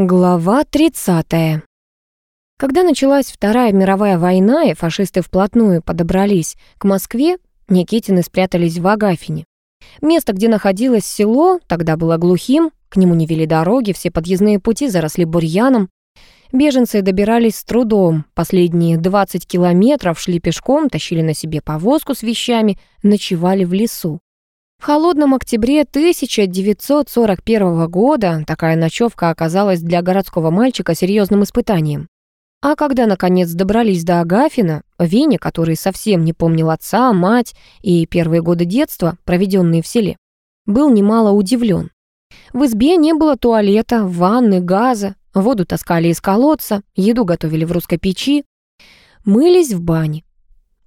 Глава 30. Когда началась Вторая мировая война, и фашисты вплотную подобрались к Москве, Никитины спрятались в Агафине. Место, где находилось село, тогда было глухим, к нему не вели дороги, все подъездные пути заросли бурьяном. Беженцы добирались с трудом, последние 20 километров шли пешком, тащили на себе повозку с вещами, ночевали в лесу. В холодном октябре 1941 года такая ночевка оказалась для городского мальчика серьезным испытанием. А когда, наконец, добрались до Агафина, Веня, который совсем не помнил отца, мать и первые годы детства, проведенные в селе, был немало удивлен. В избе не было туалета, ванны, газа, воду таскали из колодца, еду готовили в русской печи, мылись в бане.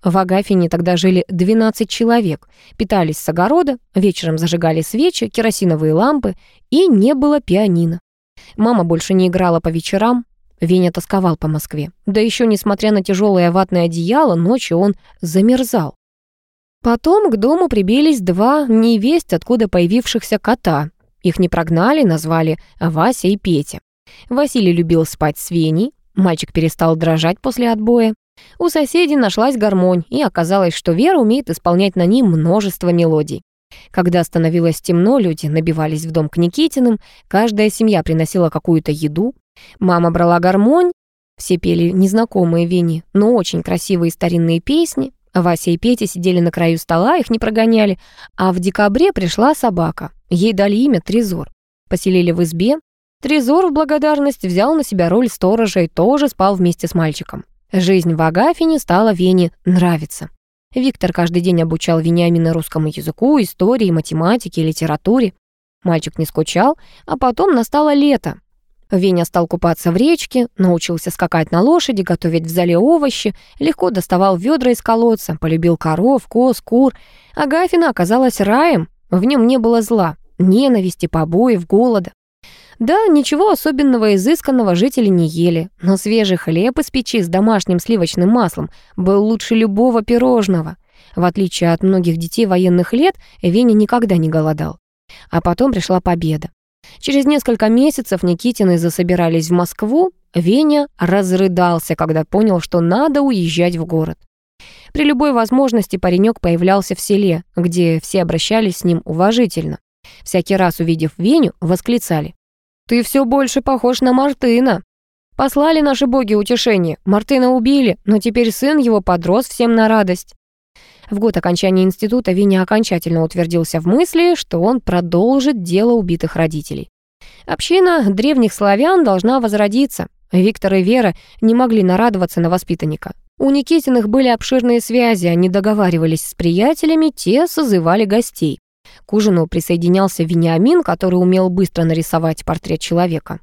В Агафине тогда жили 12 человек, питались с огорода, вечером зажигали свечи, керосиновые лампы, и не было пианино. Мама больше не играла по вечерам, Веня тосковал по Москве. Да еще, несмотря на тяжелое ватное одеяло, ночью он замерзал. Потом к дому прибились два невесть, откуда появившихся кота. Их не прогнали, назвали Вася и Петя. Василий любил спать с Веней, мальчик перестал дрожать после отбоя. У соседей нашлась гармонь, и оказалось, что Вера умеет исполнять на ней множество мелодий. Когда становилось темно, люди набивались в дом к Никитиным, каждая семья приносила какую-то еду. Мама брала гармонь, все пели незнакомые Вени, но очень красивые старинные песни. Вася и Петя сидели на краю стола, их не прогоняли, а в декабре пришла собака. Ей дали имя Трезор. Поселили в избе. Трезор в благодарность взял на себя роль сторожа и тоже спал вместе с мальчиком. Жизнь в Агафине стала Вене нравиться. Виктор каждый день обучал Вениамина русскому языку, истории, математике, литературе. Мальчик не скучал, а потом настало лето. Веня стал купаться в речке, научился скакать на лошади, готовить в зале овощи, легко доставал ведра из колодца, полюбил коров, коз, кур. Агафина оказалась раем, в нем не было зла, ненависти, побоев, голода. Да, ничего особенного изысканного жители не ели, но свежий хлеб из печи с домашним сливочным маслом был лучше любого пирожного. В отличие от многих детей военных лет, Веня никогда не голодал. А потом пришла победа. Через несколько месяцев Никитины засобирались в Москву, Веня разрыдался, когда понял, что надо уезжать в город. При любой возможности паренек появлялся в селе, где все обращались с ним уважительно. Всякий раз увидев Веню, восклицали ты все больше похож на Мартына. Послали наши боги утешение. Мартына убили, но теперь сын его подрос всем на радость. В год окончания института Виня окончательно утвердился в мысли, что он продолжит дело убитых родителей. Община древних славян должна возродиться. Виктор и Вера не могли нарадоваться на воспитанника. У Никитиных были обширные связи, они договаривались с приятелями, те созывали гостей. К ужину присоединялся Вениамин, который умел быстро нарисовать портрет человека.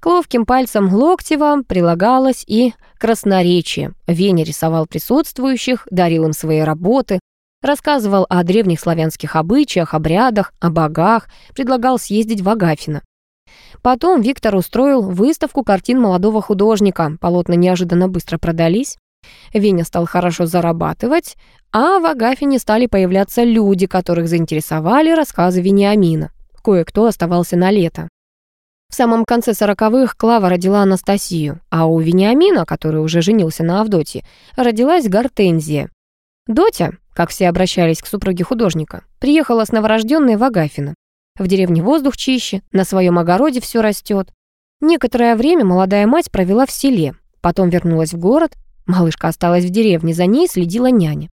К ловким пальцам Локтева прилагалось и красноречие. Веня рисовал присутствующих, дарил им свои работы, рассказывал о древних славянских обычаях, обрядах, о богах, предлагал съездить в Агафино. Потом Виктор устроил выставку картин молодого художника. Полотна неожиданно быстро продались. Веня стал хорошо зарабатывать, а в Агафине стали появляться люди, которых заинтересовали рассказы Вениамина. Кое-кто оставался на лето. В самом конце сороковых Клава родила Анастасию, а у Вениамина, который уже женился на Авдотье, родилась Гортензия. Дотя, как все обращались к супруге художника, приехала с новорожденной в Агафино. В деревне воздух чище, на своем огороде все растет. Некоторое время молодая мать провела в селе, потом вернулась в город, Малышка осталась в деревне, за ней следила няня.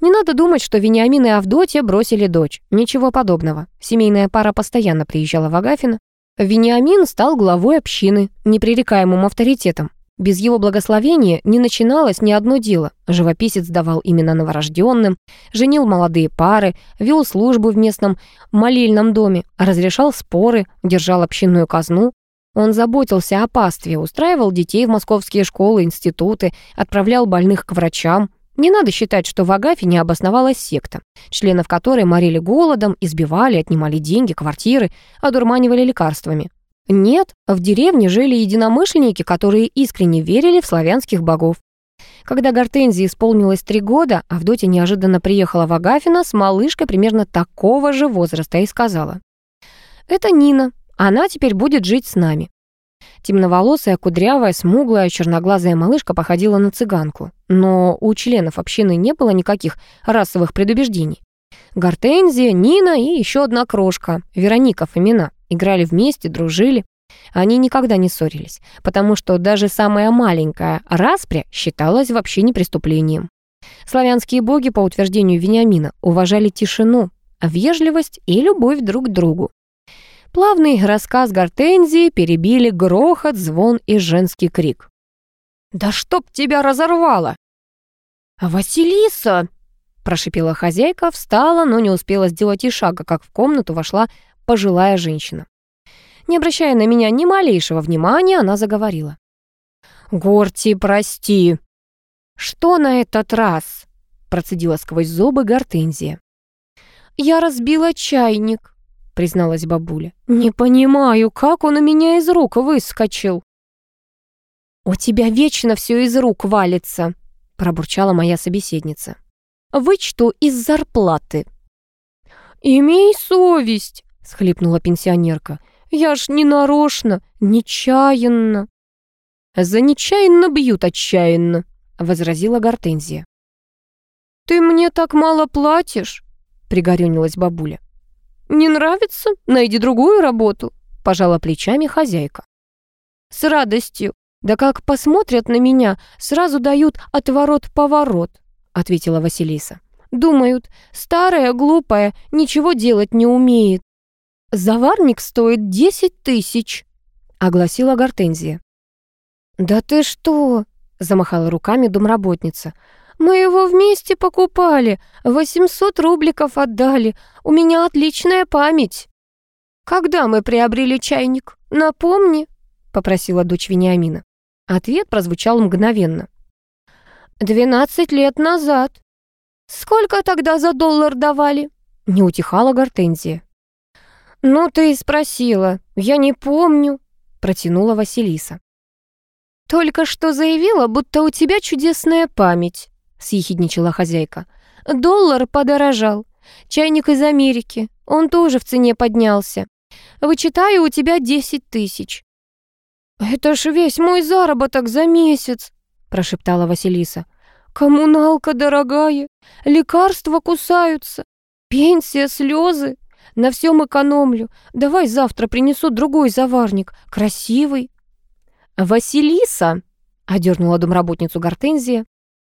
Не надо думать, что Вениамин и Авдотья бросили дочь. Ничего подобного. Семейная пара постоянно приезжала в Агафино. Вениамин стал главой общины, непререкаемым авторитетом. Без его благословения не начиналось ни одно дело. Живописец давал имена новорожденным, женил молодые пары, вел службу в местном молельном доме, разрешал споры, держал общинную казну. Он заботился о пастве, устраивал детей в московские школы, институты, отправлял больных к врачам. Не надо считать, что в Агафе обосновалась секта, членов которой морили голодом, избивали, отнимали деньги, квартиры, одурманивали лекарствами. Нет, в деревне жили единомышленники, которые искренне верили в славянских богов. Когда Гортензии исполнилось три года, Авдотья неожиданно приехала в Агафино с малышкой примерно такого же возраста и сказала. «Это Нина, она теперь будет жить с нами. Темноволосая, кудрявая, смуглая, черноглазая малышка походила на цыганку. Но у членов общины не было никаких расовых предубеждений. Гортензия, Нина и еще одна крошка, Вероника Фомина, играли вместе, дружили. Они никогда не ссорились, потому что даже самая маленькая распря считалась вообще не преступлением. Славянские боги, по утверждению Вениамина, уважали тишину, вежливость и любовь друг к другу. Плавный рассказ Гортензии перебили грохот, звон и женский крик. «Да чтоб тебя разорвало!» «Василиса!» — прошипела хозяйка, встала, но не успела сделать и шага, как в комнату вошла пожилая женщина. Не обращая на меня ни малейшего внимания, она заговорила. «Горти, прости!» «Что на этот раз?» — процедила сквозь зубы Гортензия. «Я разбила чайник», — призналась бабуля. «Не понимаю, как он у меня из рук выскочил». «У тебя вечно все из рук валится», — пробурчала моя собеседница. «Вычту из зарплаты». «Имей совесть», — схлипнула пенсионерка. «Я ж не нарочно, нечаянно». «За нечаянно бьют отчаянно», — возразила Гортензия. «Ты мне так мало платишь», — пригорюнилась бабуля. «Не нравится? Найди другую работу», — пожала плечами хозяйка. «С радостью. Да как посмотрят на меня, сразу дают отворот-поворот», — ответила Василиса. «Думают, старая, глупая, ничего делать не умеет». «Заварник стоит десять тысяч», — огласила Гортензия. «Да ты что?» — замахала руками домработница. «Мы его вместе покупали, 800 рубликов отдали. У меня отличная память». «Когда мы приобрели чайник? Напомни», — попросила дочь Вениамина. Ответ прозвучал мгновенно. «Двенадцать лет назад». «Сколько тогда за доллар давали?» — не утихала Гортензия. «Ну ты и спросила, я не помню», — протянула Василиса. «Только что заявила, будто у тебя чудесная память», съехидничала хозяйка. «Доллар подорожал. Чайник из Америки. Он тоже в цене поднялся. Вычитаю, у тебя десять тысяч». «Это ж весь мой заработок за месяц», прошептала Василиса. «Коммуналка дорогая, лекарства кусаются, пенсия, слезы. На всем экономлю. Давай завтра принесу другой заварник, красивый». «Василиса», — одернула домработницу Гортензия,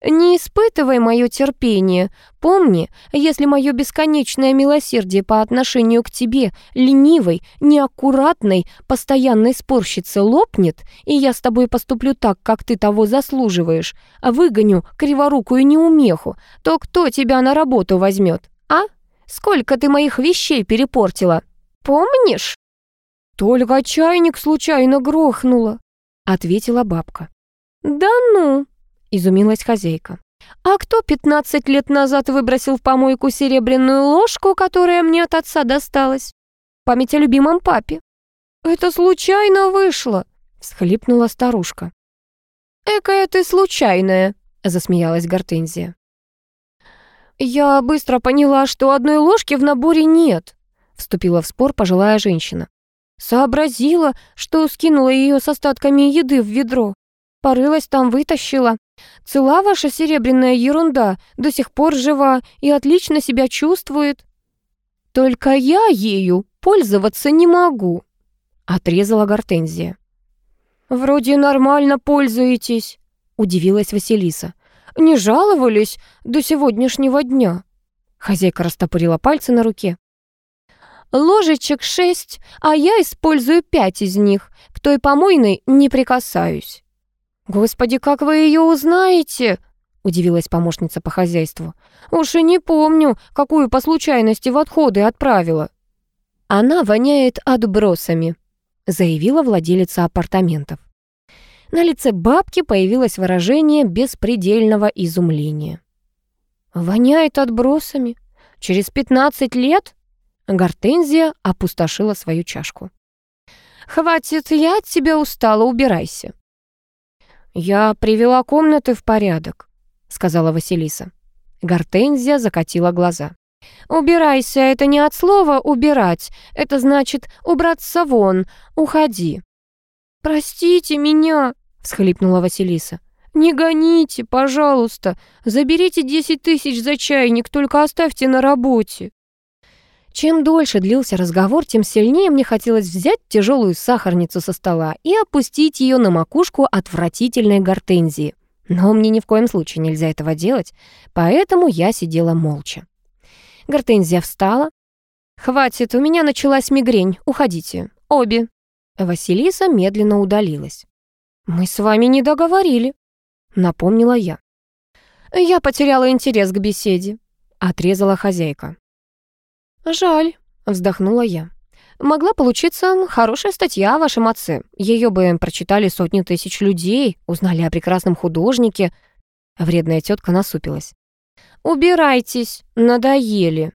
«Не испытывай мое терпение. Помни, если мое бесконечное милосердие по отношению к тебе, ленивой, неаккуратной, постоянной спорщице лопнет, и я с тобой поступлю так, как ты того заслуживаешь, а выгоню криворукую неумеху, то кто тебя на работу возьмет, а? Сколько ты моих вещей перепортила? Помнишь?» «Только чайник случайно грохнула», — ответила бабка. «Да ну!» — изумилась хозяйка. «А кто пятнадцать лет назад выбросил в помойку серебряную ложку, которая мне от отца досталась? Память о любимом папе». «Это случайно вышло», — всхлипнула старушка. «Экая ты случайная», — засмеялась Гортензия. «Я быстро поняла, что одной ложки в наборе нет», — вступила в спор пожилая женщина. «Сообразила, что скинула ее с остатками еды в ведро. Порылась там, вытащила. Цела ваша серебряная ерунда, до сих пор жива и отлично себя чувствует. Только я ею пользоваться не могу, отрезала Гортензия. Вроде нормально пользуетесь, удивилась Василиса. Не жаловались до сегодняшнего дня. Хозяйка растопырила пальцы на руке. Ложечек шесть, а я использую пять из них. К той помойной не прикасаюсь. «Господи, как вы ее узнаете?» — удивилась помощница по хозяйству. «Уж и не помню, какую по случайности в отходы отправила». «Она воняет отбросами», — заявила владелица апартаментов. На лице бабки появилось выражение беспредельного изумления. «Воняет отбросами? Через пятнадцать лет?» Гортензия опустошила свою чашку. «Хватит, я от тебя устала, убирайся». «Я привела комнаты в порядок», — сказала Василиса. Гортензия закатила глаза. «Убирайся, это не от слова «убирать», это значит «убраться вон», «уходи». «Простите меня!» — всхлипнула Василиса. «Не гоните, пожалуйста. Заберите десять тысяч за чайник, только оставьте на работе». Чем дольше длился разговор, тем сильнее мне хотелось взять тяжелую сахарницу со стола и опустить ее на макушку отвратительной гортензии. Но мне ни в коем случае нельзя этого делать, поэтому я сидела молча. Гортензия встала. «Хватит, у меня началась мигрень, уходите. Обе». Василиса медленно удалилась. «Мы с вами не договорили», — напомнила я. «Я потеряла интерес к беседе», — отрезала хозяйка. «Жаль», — вздохнула я. «Могла получиться хорошая статья о вашем отце. Ее бы прочитали сотни тысяч людей, узнали о прекрасном художнике». Вредная тетка насупилась. «Убирайтесь, надоели».